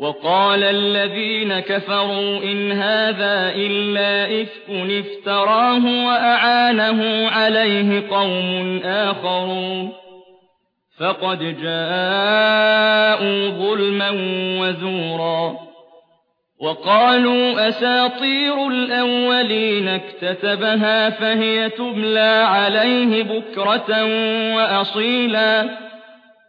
وقال الذين كفروا إن هذا إلا إفك افتراه وأعانه عليه قوم آخرون. فقد جاءوا ظلما وزورا. وقالوا أساطير الأولين اكتتبها فهي تبلى عليه بكرة وأصيلا.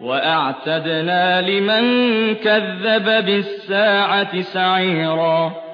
وأعتدنا لمن كذب بالساعة سعيرا.